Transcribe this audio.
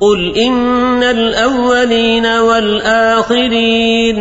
قل إن الأولين والآخرين